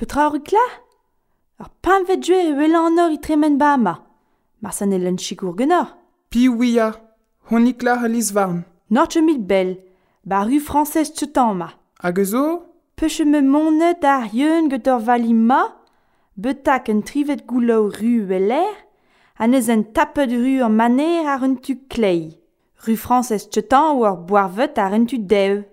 Petra hor ukla Ar panvet jue e wela an or i tremen ba ama. ne elen chikour genor. Pi ouia, hon ikla aliz varn. Norche mit bel, ba ru fransez tchetan ma. Hag ezo? Peche me monet ar yeun get ur vali ma, betak un trivet goulau ru weler, an eus en tapet ru ur maner ar un tu klei. Ru fransez tchetan ou ar boarvet ar un tu dev.